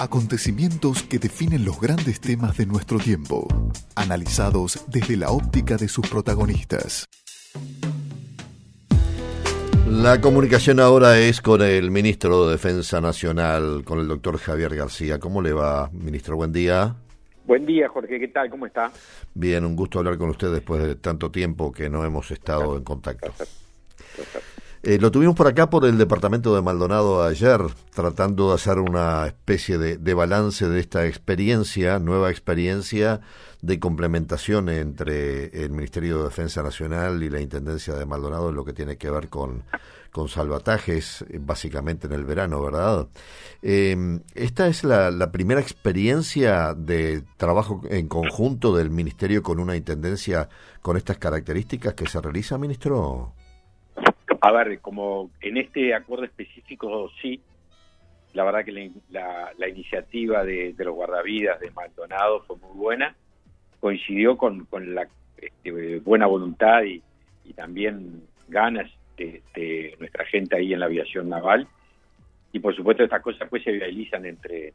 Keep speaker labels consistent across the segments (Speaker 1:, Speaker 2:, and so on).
Speaker 1: Acontecimientos que definen los grandes temas de nuestro tiempo, analizados desde la óptica de sus protagonistas.
Speaker 2: La comunicación ahora es con el ministro de Defensa Nacional, con el doctor Javier García. ¿Cómo le va, ministro? Buen día.
Speaker 3: Buen día, Jorge. ¿Qué tal? ¿Cómo está?
Speaker 2: Bien, un gusto hablar con usted después de tanto tiempo que no hemos estado en contacto. Eh, lo tuvimos por acá por el departamento de Maldonado ayer, tratando de hacer una especie de, balance de esta experiencia, nueva experiencia de complementación entre el Ministerio de Defensa Nacional y la Intendencia de Maldonado en lo que tiene que ver con, salvatajes, básicamente en el verano, ¿verdad? Eh, esta es la, la primera experiencia de trabajo en conjunto del Ministerio con una Intendencia con estas características que se realiza, ministro.
Speaker 3: A ver, como en este acuerdo específico sí, la verdad que la, iniciativa de, los guardavidas de Maldonado fue muy buena, coincidió con, la este, buena voluntad y, también ganas de, nuestra gente ahí en la aviación naval. Y por supuesto estas cosas pues se realizan entre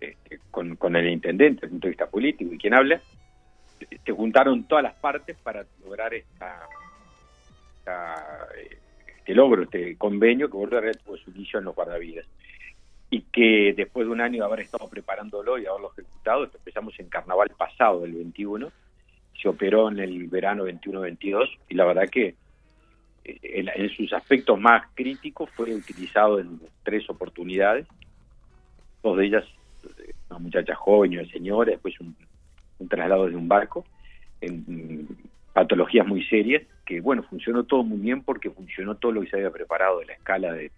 Speaker 3: este, con, con, el intendente desde el punto de vista político y quien habla. Se juntaron todas las partes para lograr esta este logro, este convenio que Border tuvo su inicio en los guardavidas. Y que después de un año de haber estado preparándolo y haberlo ejecutado, empezamos en carnaval pasado del 21, se operó en el verano 21-22 y la verdad que en, en, sus aspectos más críticos fue utilizado en tres oportunidades, dos de ellas una muchacha joven y una señora, después un, un traslado de un barco, en patologías muy serias, que bueno, funcionó todo muy bien porque funcionó todo lo que se había preparado de la escala de,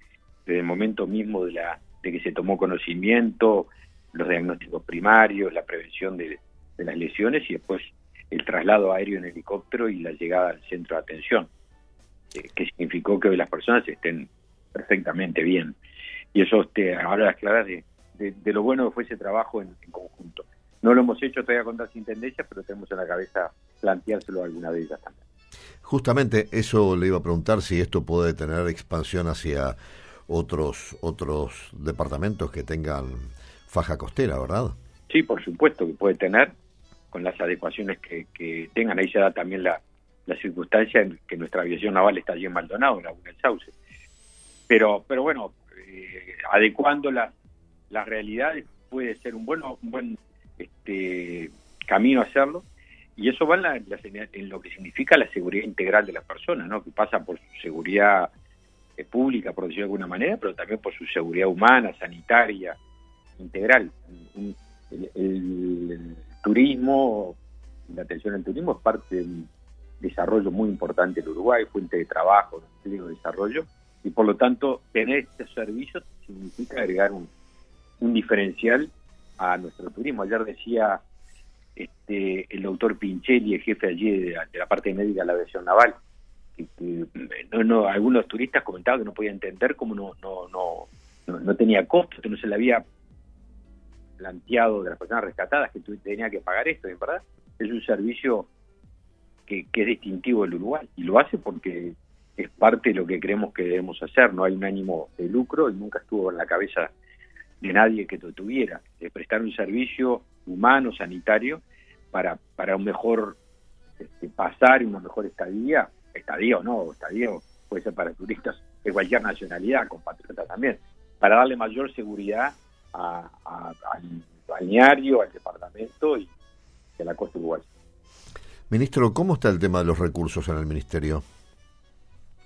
Speaker 3: desde el momento mismo de la de que se tomó conocimiento, los diagnósticos primarios, la prevención de, de las lesiones y después el traslado aéreo en helicóptero y la llegada al centro de atención, eh, que significó que hoy las personas estén perfectamente bien. Y eso te habla las claras de, de, lo bueno que fue ese trabajo en, conjunto. No lo hemos hecho todavía con las intendencias, pero tenemos en la cabeza planteárselo alguna de ellas también.
Speaker 2: Justamente eso le iba a preguntar si esto puede tener expansión hacia otros otros departamentos que tengan faja costera, ¿verdad?
Speaker 3: Sí, por supuesto que puede tener, con las adecuaciones que, que tengan. Ahí se da también la, la circunstancia en que nuestra aviación naval está allí en Maldonado, en Laguna del. Pero, pero bueno, eh, adecuando las, las realidades puede ser un, bueno, un buen este, camino a hacerlo y eso va en, la, en, lo que significa la seguridad integral de las personas, ¿no? que pasa por su seguridad eh, pública, por decirlo de alguna manera, pero también por su seguridad humana, sanitaria, integral. El, turismo, la atención al turismo es parte de un desarrollo muy importante en Uruguay, fuente de trabajo, de desarrollo, y por lo tanto tener estos servicios significa agregar un diferencial a nuestro turismo. Ayer decía este, el doctor Pinchelli, el jefe allí de la, de la parte médica de la aviación naval, que, no, no, algunos turistas comentaban que no podían entender cómo no, no, no, no, no tenía costo, que no se le había planteado de las personas rescatadas que tenía que pagar esto, verdad es un servicio que, que es distintivo del Uruguay y lo hace porque es parte de lo que creemos que debemos hacer, no hay un ánimo de lucro y nunca estuvo en la cabeza de nadie que lo tuviera, de prestar un servicio humano, sanitario, para, para un mejor este, pasar y una mejor estadía, estadía o no, estadía puede ser para turistas de cualquier nacionalidad, compatriotas también, para darle mayor seguridad a, a, al balneario, al departamento y, a la costa uruguaya.
Speaker 2: Ministro, ¿cómo está el tema de los recursos en el Ministerio?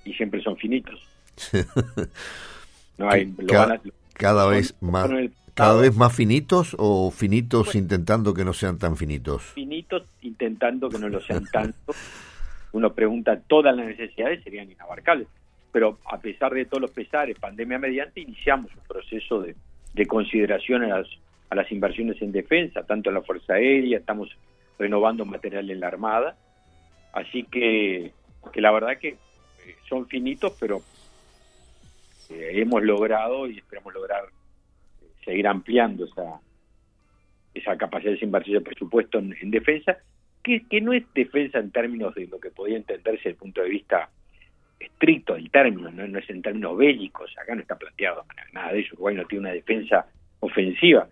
Speaker 3: Y siempre son finitos. no hay,
Speaker 2: lo van a, cada vez más cada vez más finitos o finitos intentando que no sean tan finitos
Speaker 3: finitos intentando que no lo sean tanto. Uno pregunta todas las necesidades serían inabarcables. Pero a pesar de todos los pesares pandemia mediante iniciamos un proceso de, de consideración a las a las inversiones en defensa tanto en la fuerza aérea estamos renovando material en la armada. Así que que la verdad que son finitos pero eh, hemos logrado y esperamos lograr eh, seguir ampliando esa esa capacidad de inversión de presupuesto en, en defensa, que, no es defensa en términos de lo que podía entenderse desde el punto de vista estricto del término, no, es en términos bélicos, acá no está planteado nada de eso, Uruguay no tiene una defensa ofensiva.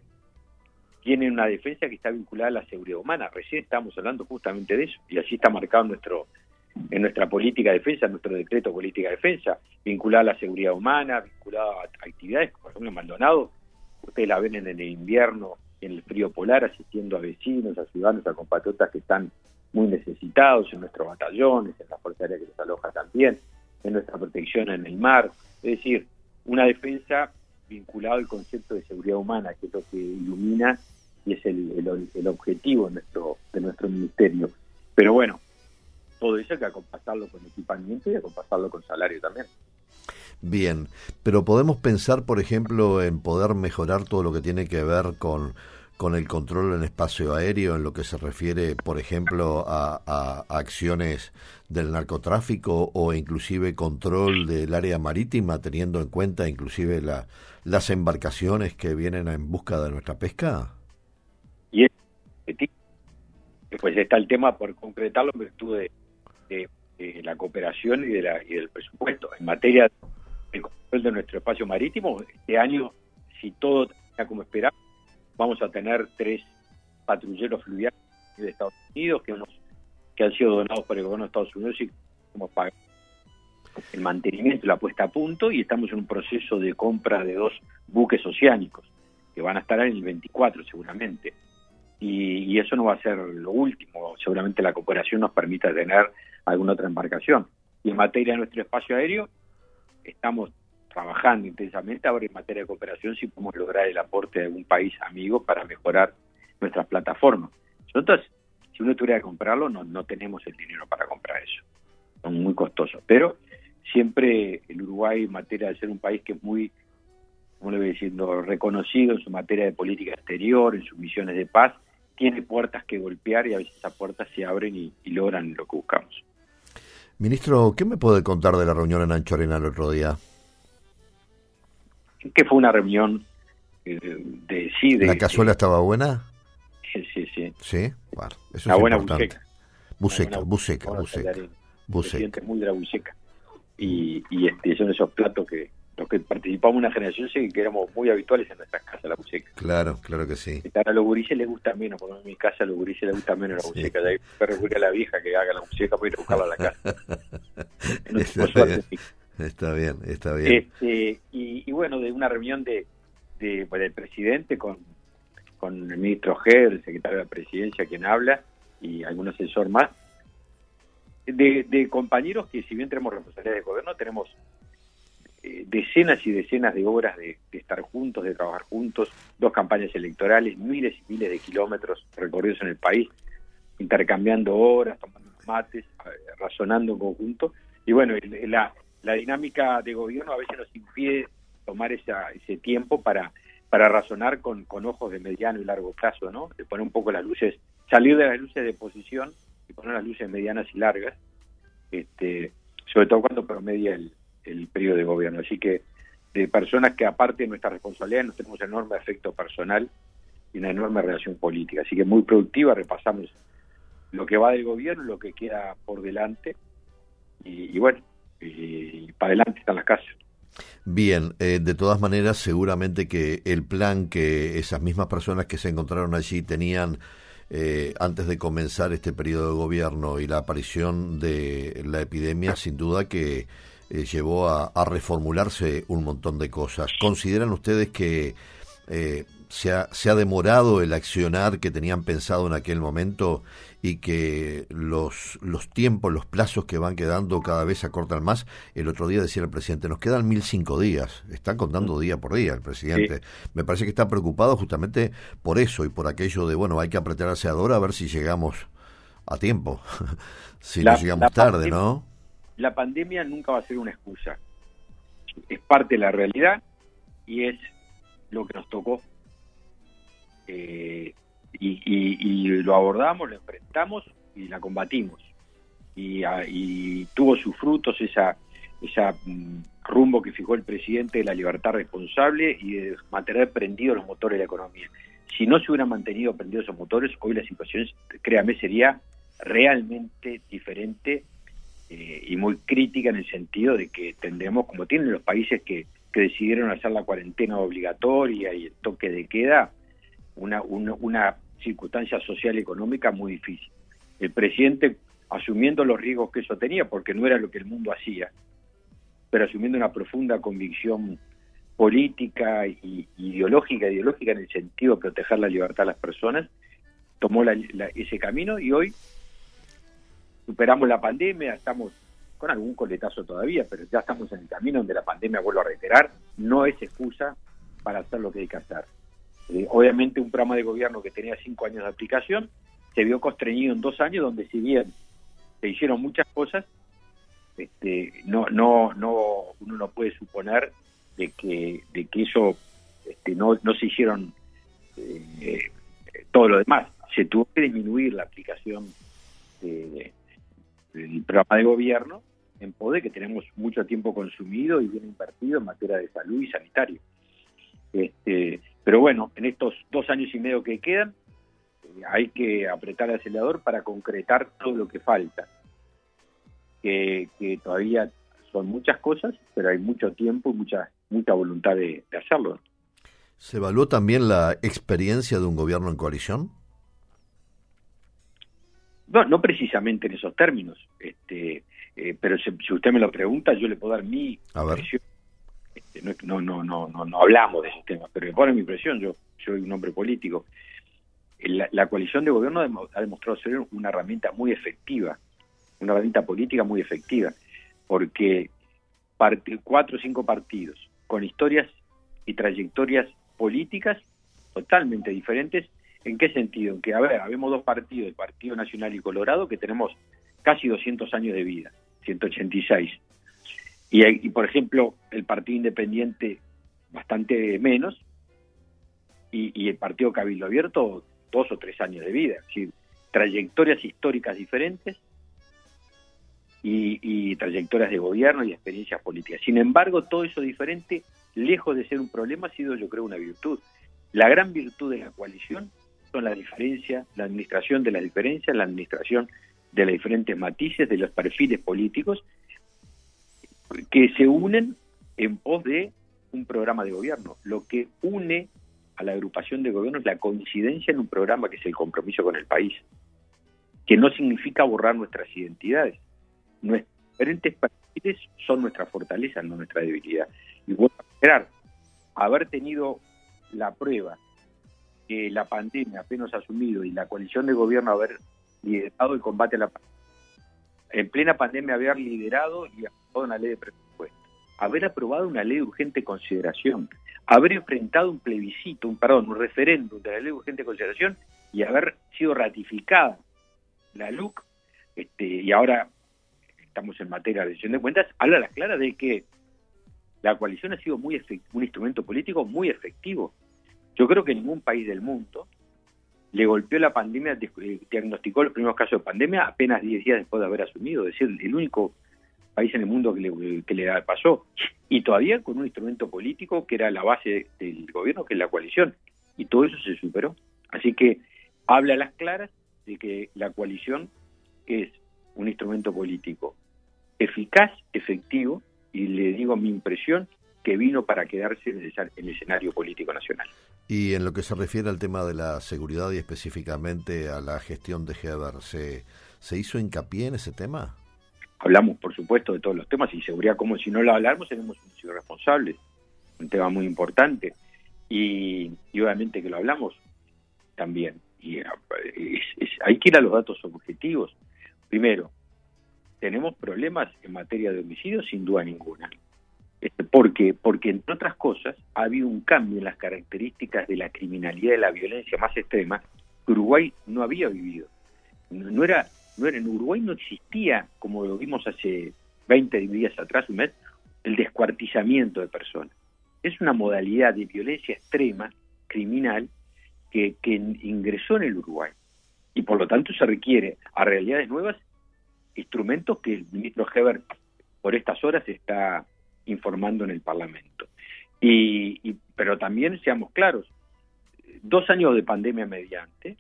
Speaker 3: Tienen una defensa que está vinculada a la seguridad humana. Recién estamos hablando justamente de eso y así está marcado nuestro en nuestra política de defensa, nuestro decreto de política de defensa, vinculada a la seguridad humana, vinculada a actividades, por ejemplo, en Maldonado, ustedes la ven en el invierno, en el frío polar, asistiendo a vecinos, a ciudadanos, a compatriotas que están muy necesitados en nuestros batallones, en la Fuerza Aérea que los aloja también, en nuestra protección en el mar. Es decir, una defensa vinculada al concepto de seguridad humana, que es lo que ilumina y es el, el, objetivo de nuestro, de nuestro ministerio. Pero bueno, todo eso hay que acompasarlo con equipamiento y acompasarlo con salario también.
Speaker 2: Bien, pero podemos pensar, por ejemplo, en poder mejorar todo lo que tiene que ver con, con el control en espacio aéreo, en lo que se refiere, por ejemplo, a, acciones del narcotráfico o inclusive control del área marítima, teniendo en cuenta inclusive la, las embarcaciones que vienen en busca de nuestra pesca?
Speaker 3: Y pues está el tema por concretarlo en virtud de, la cooperación y, de la, y del presupuesto. En materia del control de nuestro espacio marítimo, este año, si todo está como esperamos, vamos a tener tres patrulleros fluviales de Estados Unidos que, hemos, que han sido donados por el gobierno de Estados Unidos y hemos pagado el mantenimiento, la puesta a punto y estamos en un proceso de compra de dos buques oceánicos que van a estar en el 24 seguramente. Y, eso no va a ser lo último, seguramente la cooperación nos permita tener alguna otra embarcación. Y en materia de nuestro espacio aéreo, estamos trabajando intensamente ahora en materia de cooperación si podemos lograr el aporte de algún país amigo para mejorar nuestras plataformas. Nosotros, si uno tuviera que comprarlo, no, no tenemos el dinero para comprar eso. Son muy costosos. Pero siempre el Uruguay, en materia de ser un país que es muy, como le voy diciendo, reconocido en su materia de política exterior, en sus misiones de paz, tiene puertas que golpear y a veces esas puertas se abren y, logran lo que buscamos.
Speaker 2: Ministro, ¿qué me puede contar de la reunión en Anchorena el otro día?
Speaker 3: Que fue una reunión eh, de, sí. De,
Speaker 2: ¿La cazuela estaba buena?
Speaker 3: Sí, sí, sí.
Speaker 2: Sí, bueno,
Speaker 3: eso es buena
Speaker 2: importante. buceca. Buceca, buceca, buceca.
Speaker 3: Muy de la buceca. Y, y este, son esos platos que, los que participamos en una generación sí que éramos muy habituales en nuestras casas la buceca.
Speaker 2: Claro, claro que sí.
Speaker 3: A los gurises les gusta menos, porque en mi casa a los gurises les gusta menos la. Sí. hay a la vieja que haga la buceca para ir a buscarla a la casa.
Speaker 2: está, bien, está bien, está bien.
Speaker 3: Este, y, bueno, de una reunión de, de pues, del presidente con, con el ministro G, el secretario de la presidencia, quien habla, y algún asesor más, de, de compañeros que si bien tenemos responsabilidades de gobierno, tenemos eh, decenas y decenas de horas de, estar juntos, de trabajar juntos, dos campañas electorales, miles y miles de kilómetros recorridos en el país, intercambiando horas, tomando mates, razonando en conjunto. Y bueno, la, dinámica de gobierno a veces nos impide tomar esa, ese tiempo para, para razonar con, con ojos de mediano y largo plazo, ¿no? De poner un poco las luces, salir de las luces de posición y poner las luces medianas y largas, este, sobre todo cuando promedia el, el periodo de gobierno. Así que de personas que aparte de nuestra responsabilidad nos tenemos enorme efecto personal y una enorme relación política. Así que muy productiva, repasamos lo que va del gobierno, lo que queda por delante y, bueno, y, para adelante están las casas.
Speaker 2: Bien, eh, de todas maneras, seguramente que el plan que esas mismas personas que se encontraron allí tenían eh, antes de comenzar este periodo de gobierno y la aparición de la epidemia, sin duda que eh, llevó a, reformularse un montón de cosas. ¿Consideran ustedes que eh, se, ha, se, ha, demorado el accionar que tenían pensado en aquel momento y que los, los tiempos, los plazos que van quedando cada vez se acortan más? El otro día decía el presidente, nos quedan mil cinco días. Están contando día por día el presidente. Me parece que está preocupado justamente por eso y por aquello de, bueno, hay que apretar el a ver si llegamos a tiempo, si no llegamos tarde, ¿no?
Speaker 3: La pandemia nunca va a ser una excusa. Es parte de la realidad y es lo que nos tocó. Eh, y, lo abordamos, lo enfrentamos y la combatimos. Y, ah, tuvo sus frutos esa mm, rumbo que fijó el presidente de la libertad responsable y de mantener prendidos los motores de la economía. Si no se hubieran mantenido prendidos esos motores, hoy la situación, créame, sería realmente diferente eh, y muy crítica en el sentido de que tendremos, como tienen los países que, que decidieron hacer la cuarentena obligatoria y el toque de queda, una, una, circunstancia social y económica muy difícil. El presidente, asumiendo los riesgos que eso tenía, porque no era lo que el mundo hacía, pero asumiendo una profunda convicción política y ideológica, ideológica en el sentido de proteger la libertad de las personas, tomó ese camino y hoy superamos la pandemia, estamos con algún coletazo todavía, pero ya estamos en el camino donde la pandemia, vuelvo a reiterar, no es excusa para hacer lo que hay que hacer. Eh, obviamente un programa de gobierno que tenía cinco años de aplicación se vio constreñido en dos años donde si bien se hicieron muchas cosas, este, no, no, no, uno no puede suponer de que, de que eso este, no, no se hicieron eh, todo lo demás. Se tuvo que disminuir la aplicación del programa de gobierno en poder que tenemos mucho tiempo consumido y bien invertido en materia de salud y sanitario. Este, pero bueno, en estos dos años y medio que quedan, eh, hay que apretar el acelerador para concretar todo lo que falta. Que, todavía son muchas cosas, pero hay mucho tiempo y mucha, mucha voluntad de, hacerlo.
Speaker 2: ¿Se evaluó también la experiencia de un gobierno en coalición?
Speaker 3: No, no precisamente en esos términos, este, eh, pero si, usted me lo pregunta, yo le puedo dar mi impresión. Este, no, no, no, no, no, hablamos de esos temas, pero pone mi impresión, yo soy un hombre político. La, coalición de gobierno ha demostrado ser una herramienta muy efectiva, una herramienta política muy efectiva, porque cuatro o cinco partidos con historias y trayectorias políticas totalmente diferentes ¿En qué sentido? En que, a ver, habemos dos partidos, el Partido Nacional y Colorado, que tenemos casi 200 años de vida, 186. Y, y por ejemplo, el Partido Independiente bastante menos, y, el Partido Cabildo Abierto dos o tres años de vida. Es decir, trayectorias históricas diferentes y, y, trayectorias de gobierno y experiencias políticas. Sin embargo, todo eso diferente, lejos de ser un problema, ha sido, yo creo, una virtud. La gran virtud de la coalición la diferencia, la administración de las diferencias, la administración de las diferentes matices, de los perfiles políticos, que se unen en pos de un programa de gobierno. Lo que une a la agrupación de gobierno es la coincidencia en un programa que es el compromiso con el país, que no significa borrar nuestras identidades. Nuestros diferentes perfiles son nuestra fortaleza, no nuestra debilidad. Y bueno, esperar haber tenido la prueba que la pandemia apenas asumido y la coalición de gobierno haber liderado el combate a la pandemia, en plena pandemia haber liderado y aprobado una ley de presupuesto, haber aprobado una ley de urgente consideración, haber enfrentado un plebiscito, un perdón, un referéndum de la ley de urgente consideración y haber sido ratificada la LUC, este, y ahora estamos en materia de decisión de cuentas, habla a las claras de que la coalición ha sido muy un instrumento político muy efectivo yo creo que ningún país del mundo le golpeó la pandemia, eh, diagnosticó los primeros casos de pandemia apenas 10 días después de haber asumido. Es decir, el único país en el mundo que le, que le pasó. Y todavía con un instrumento político que era la base del gobierno, que es la coalición. Y todo eso se superó. Así que habla a las claras de que la coalición es un instrumento político eficaz, efectivo, y le digo mi impresión, que vino para quedarse en el escenario político nacional.
Speaker 2: Y en lo que se refiere al tema de la seguridad y específicamente a la gestión de Heber, ¿se, ¿se hizo hincapié en ese tema?
Speaker 3: Hablamos, por supuesto, de todos los temas y seguridad, como si no lo hablamos, seremos irresponsables. Un tema muy importante. Y, obviamente que lo hablamos también. Y hay que ir a los datos objetivos. Primero, tenemos problemas en materia de homicidios, sin duda ninguna. Este, porque, porque entre otras cosas ha habido un cambio en las características de la criminalidad y la violencia más extrema que Uruguay no había vivido. No, era, no era, en Uruguay no existía, como lo vimos hace 20 días atrás, un mes, el descuartizamiento de personas. Es una modalidad de violencia extrema, criminal, que, que ingresó en el Uruguay. Y por lo tanto se requiere a realidades nuevas instrumentos que el ministro Heber por estas horas está informando en el Parlamento. Y, pero también seamos claros, dos años de pandemia mediante,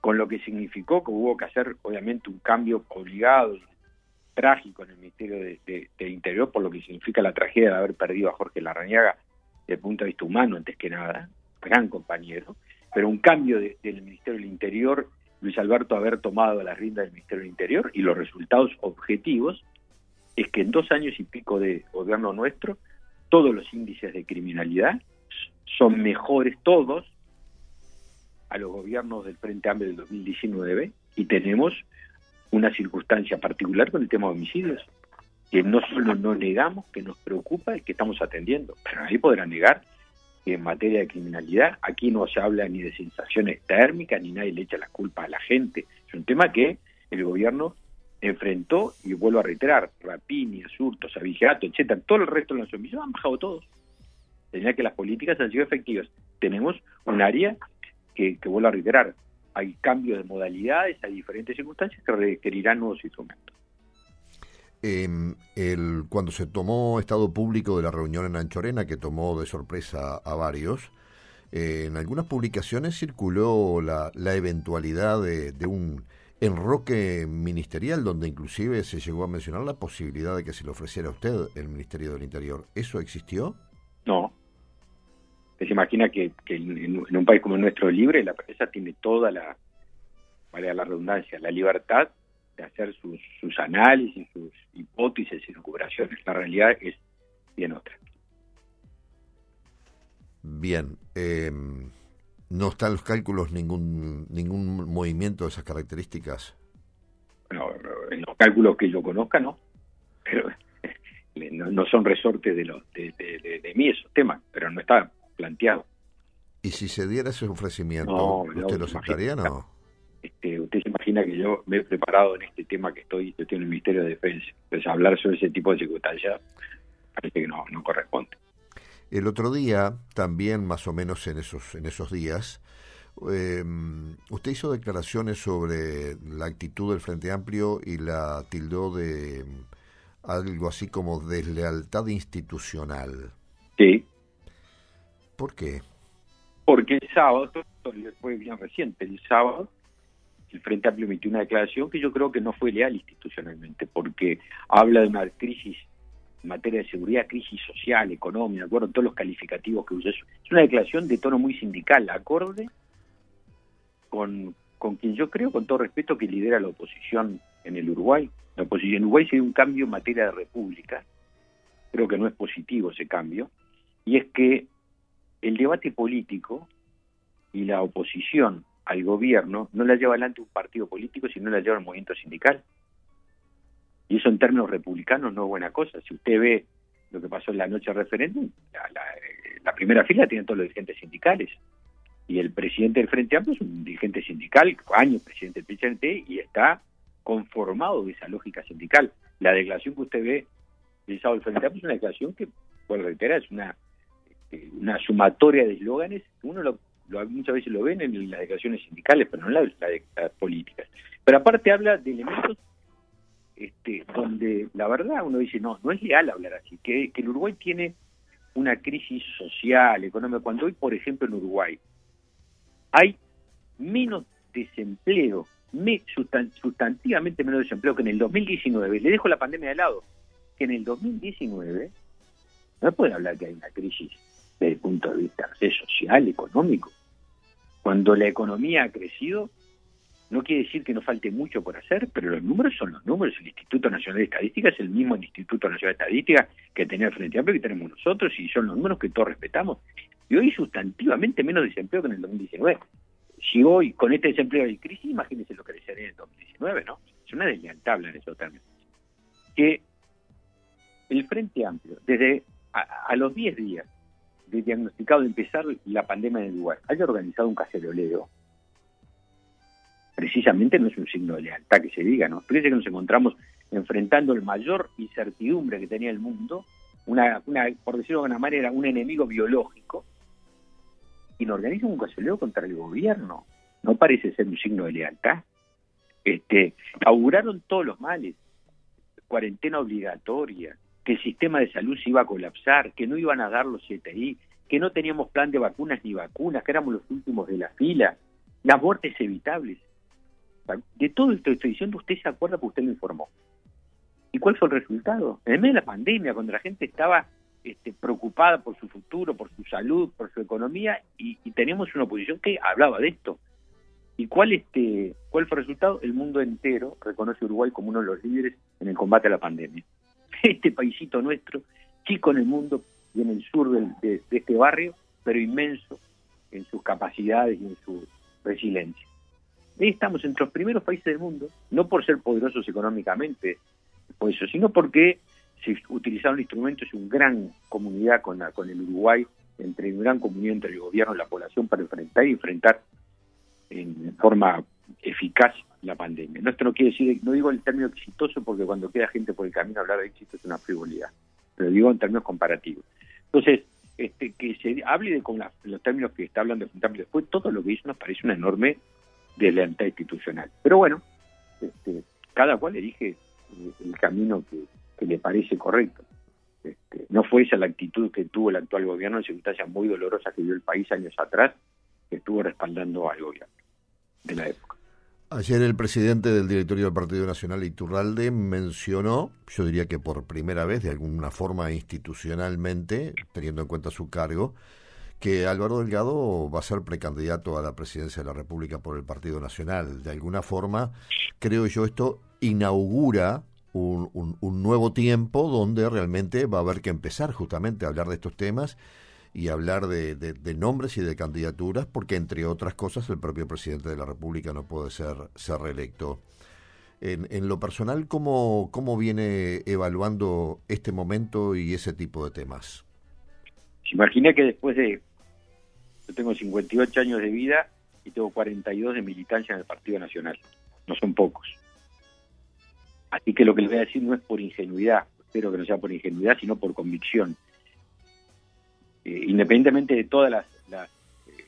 Speaker 3: con lo que significó que hubo que hacer obviamente un cambio obligado, trágico en el Ministerio de, Interior por lo que significa la tragedia de haber perdido a Jorge Larrañaga desde el punto de vista humano antes que nada, gran compañero, pero un cambio del Ministerio del Interior, Luis Alberto haber tomado la rienda del Ministerio del Interior y los resultados objetivos es que en dos años y pico de gobierno nuestro, todos los índices de criminalidad son mejores todos a los gobiernos del Frente Amplio del 2019 y tenemos una circunstancia particular con el tema de homicidios, que no solo no negamos, que nos preocupa y que estamos atendiendo, pero ahí podrán negar que en materia de criminalidad aquí no se habla ni de sensaciones térmicas, ni nadie le echa la culpa a la gente. Es un tema que el gobierno enfrentó y vuelvo a reiterar, rapiñas, hurtos, abigeato, etcétera, todo el resto de los homicidios han bajado todos. Tenía que las políticas han sido efectivas. Tenemos un área que, vuelvo a reiterar, hay cambios de modalidades, hay diferentes circunstancias que requerirán nuevos instrumentos.
Speaker 2: El, cuando se tomó estado público de la reunión en Anchorena, que tomó de sorpresa a varios, eh, en algunas publicaciones circuló la, eventualidad de, un enroque ministerial, donde inclusive se llegó a mencionar la posibilidad de que se le ofreciera a usted el Ministerio del Interior. ¿Eso existió?
Speaker 3: No, se imagina que, en, un país como el nuestro libre, la prensa tiene toda la, vale la redundancia, la libertad de hacer sus, sus análisis, sus hipótesis y recuperaciones. La realidad es bien otra.
Speaker 2: Bien. Eh, ¿No están en los cálculos ningún, ningún movimiento de esas características?
Speaker 3: Bueno, en los cálculos que yo conozca, no. Pero no, son resortes de, los de, de, de, mí esos temas, pero no está planteado.
Speaker 2: ¿Y si se diera ese ofrecimiento, usted lo aceptaría no?
Speaker 3: Este, usted se imagina que yo me he preparado en este tema que estoy, yo estoy en el Ministerio de Defensa. Entonces hablar sobre ese tipo de circunstancias parece que no, no corresponde.
Speaker 2: El otro día, también más o menos en esos, en esos días, eh, usted hizo declaraciones sobre la actitud del Frente Amplio y la tildó de algo así como deslealtad institucional.
Speaker 3: Sí.
Speaker 2: ¿Por qué?
Speaker 3: Porque el sábado, fue bien reciente, el sábado el Frente Amplio emitió una declaración que yo creo que no fue leal institucionalmente, porque habla de una crisis en materia de seguridad, crisis social, económica, acuerdo todos los calificativos que usa. Es una declaración de tono muy sindical, acorde con, con quien yo creo, con todo respeto, que lidera la oposición en el Uruguay. La oposición en Uruguay se un cambio en materia de república, creo que no es positivo ese cambio, y es que el debate político y la oposición al gobierno no la lleva adelante un partido político, sino la lleva el movimiento sindical. Y eso en términos republicanos no es buena cosa. Si usted ve lo que pasó en la noche referéndum, la, primera fila tiene todos los dirigentes sindicales. Y el presidente del Frente Amplio es un dirigente sindical, años presidente del PCNT, y está conformado de esa lógica sindical. La declaración que usted ve del sábado del Frente Amplio es una declaración que, por reiterar, es una una sumatoria de eslóganes, uno lo, muchas veces lo ven en las declaraciones sindicales, pero no en las políticas. Pero aparte habla de elementos este, donde la verdad uno dice, no, no es leal hablar así, que, el Uruguay tiene una crisis social, económica. Cuando hoy, por ejemplo, en Uruguay hay menos desempleo, me, sustantivamente menos desempleo que en el 2019, le dejo la pandemia de lado, que en el 2019 no puede hablar que hay una crisis desde el punto de vista social, económico. Cuando la economía ha crecido, no quiere decir que no falte mucho por hacer, pero los números son los números. El Instituto Nacional de Estadística es el mismo Instituto Nacional de Estadística que tenía el Frente Amplio que tenemos nosotros y son los números que todos respetamos. Y hoy sustantivamente menos desempleo que en el 2019. Si hoy con este desempleo hay crisis, imagínense lo que sería en el 2019, ¿no? Es una deslealtable en esos términos. Que el Frente Amplio, desde a, los 10 días de diagnosticado de empezar la pandemia en Uruguay haya organizado un caceroleo, precisamente no es un signo de lealtad que se diga, ¿no? Fíjense que nos encontramos enfrentando el mayor incertidumbre que tenía el mundo, una, una por decirlo de alguna manera, un enemigo biológico, y nos organizan un caceroleo contra el gobierno. No parece ser un signo de lealtad. Este, auguraron todos los males, cuarentena obligatoria, que el sistema de salud se iba a colapsar, que no iban a dar los CTI, que no teníamos plan de vacunas ni vacunas, que éramos los últimos de la fila, las muertes evitables. De todo esto que estoy diciendo, usted se acuerda porque usted lo informó. ¿Y cuál fue el resultado? En medio de la pandemia, cuando la gente estaba este, preocupada por su futuro, por su salud, por su economía, y, y teníamos una oposición que hablaba de esto. ¿Y cuál, este, fue el resultado? El mundo entero reconoce a Uruguay como uno de los líderes en el combate a la pandemia. Este paisito nuestro, chico en el mundo y en el sur de este barrio, pero inmenso en sus capacidades y en su resiliencia. Estamos entre los primeros países del mundo, no por ser poderosos económicamente, por eso, sino porque se utilizaron instrumentos y una gran comunidad con, la, con el Uruguay, entre una gran comunidad entre el gobierno y la población para enfrentar y enfrentar en forma eficaz la pandemia. No, esto no quiere decir, no digo el término exitoso porque cuando queda gente por el camino hablar de éxito es una frivolidad, pero digo en términos comparativos. Entonces, este, que se hable de con los términos que está hablando de después, todo lo que hizo nos parece una enorme deslealtad institucional. Pero bueno, este, cada cual elige el camino que, le parece correcto. Este, no fue esa la actitud que tuvo el actual gobierno en circunstancias muy dolorosas que vio el país años atrás, que estuvo respaldando al gobierno de la época.
Speaker 2: Ayer el presidente del directorio del Partido Nacional, Iturralde, mencionó, yo diría que por primera vez, de alguna forma institucionalmente, teniendo en cuenta su cargo, que Álvaro Delgado va a ser precandidato a la presidencia de la República por el Partido Nacional. De alguna forma, creo yo, esto inaugura un, nuevo tiempo donde realmente va a haber que empezar justamente a hablar de estos temas y hablar de, nombres y de candidaturas, porque entre otras cosas el propio presidente de la República no puede ser, ser reelecto. En, en lo personal, ¿cómo, ¿cómo viene evaluando este momento y ese tipo de temas?
Speaker 3: Imagina que después de... Yo tengo 58 años de vida y tengo 42 de militancia en el Partido Nacional. No son pocos. Así que lo que les voy a decir no es por ingenuidad, espero que no sea por ingenuidad, sino por convicción. Eh, independientemente de toda la, eh,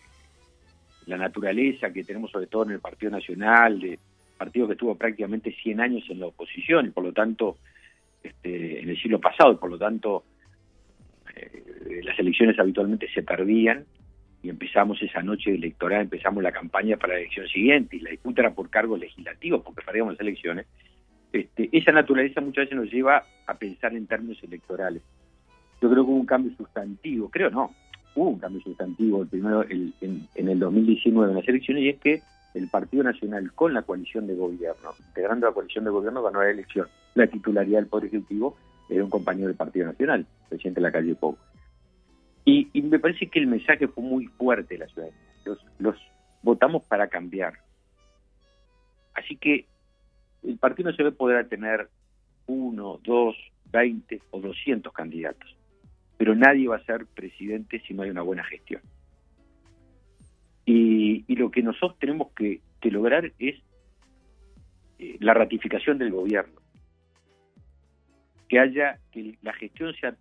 Speaker 3: la, naturaleza que tenemos sobre todo en el Partido Nacional, de partido que estuvo prácticamente 100 años en la oposición y por lo tanto este, en el siglo pasado, por lo tanto eh, las elecciones habitualmente se perdían y empezamos esa noche electoral, empezamos la campaña para la elección siguiente y la disputa era por cargos legislativos porque perdíamos las elecciones. Este, esa naturaleza muchas veces nos lleva a pensar en términos electorales. Yo creo que hubo un cambio sustantivo, creo no, hubo un cambio sustantivo el primero en, el 2019 en las elecciones y es que el Partido Nacional con la coalición de gobierno, integrando la coalición de gobierno, ganó la elección. La titularidad del Poder Ejecutivo era un compañero del Partido Nacional, el presidente de la calle Pou. Y, me parece que el mensaje fue muy fuerte la ciudadanía. Los, los votamos para cambiar. Así que el Partido Nacional podrá tener uno, dos, veinte o doscientos candidatos pero nadie va a ser presidente si no hay una buena gestión. Y, lo que nosotros tenemos que, lograr es eh, la ratificación del gobierno, que haya, que la gestión sea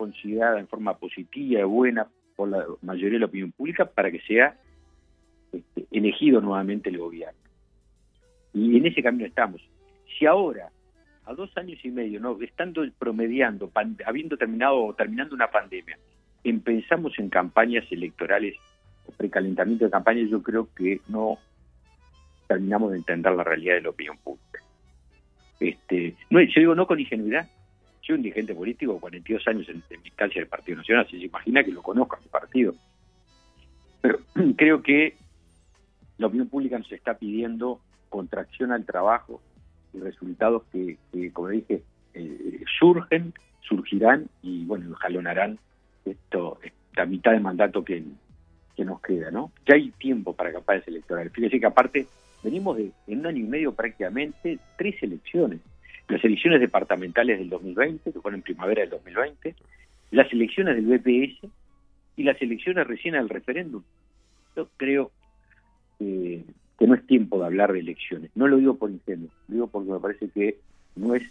Speaker 3: considerada en forma positiva y buena por la mayoría de la opinión pública para que sea este, elegido nuevamente el gobierno. Y en ese camino estamos. Si ahora a dos años y medio, estando promediando, habiendo terminado o terminando una pandemia, empezamos en campañas electorales o precalentamiento de campañas, yo creo que no terminamos de entender la realidad de la opinión pública. Este, yo digo no con ingenuidad, soy un dirigente político, 42 años en, en instancia del Partido Nacional, si se imagina que lo conozco a mi partido. Pero creo que la opinión pública nos está pidiendo contracción al trabajo, y resultados que, como dije, eh, surgen, surgirán y, bueno, jalonarán esto, esta mitad de mandato que, que nos queda, ¿no? Ya hay tiempo para campañas electorales. Fíjese que aparte venimos de, en un año y medio prácticamente, tres elecciones. Las elecciones departamentales del 2020, que fueron en primavera del 2020, las elecciones del BPS y las elecciones recién al referéndum. Yo creo que que no es tiempo de hablar de elecciones. No lo digo por ingenuo, lo digo porque me parece que no es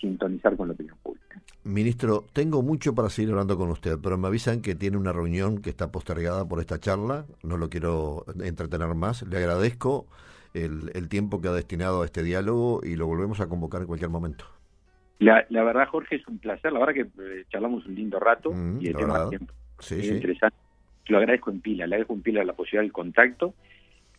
Speaker 3: sintonizar con la opinión pública.
Speaker 2: Ministro, tengo mucho para seguir hablando con usted, pero me avisan que tiene una reunión que está postergada por esta charla. No lo quiero entretener más. Le agradezco el, tiempo que ha destinado a este diálogo y lo volvemos a convocar en cualquier momento.
Speaker 3: La, verdad, Jorge, es un placer. La verdad que eh, charlamos un lindo rato mm, y el tema tiempo sí, sí. interesante. Lo agradezco en pila, le agradezco en pila la posibilidad del contacto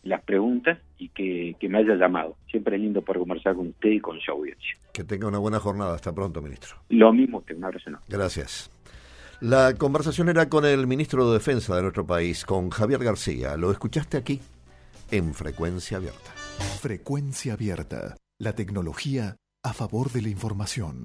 Speaker 3: las preguntas y que, me haya llamado. Siempre es lindo poder conversar con usted y con su audiencia.
Speaker 2: Que tenga una buena jornada. Hasta pronto, ministro.
Speaker 3: Lo mismo usted. Un abrazo.
Speaker 2: Gracias. La conversación era con el ministro de Defensa de nuestro país, con Javier García. Lo escuchaste aquí en Frecuencia Abierta.
Speaker 1: Frecuencia Abierta. La tecnología a favor de la información.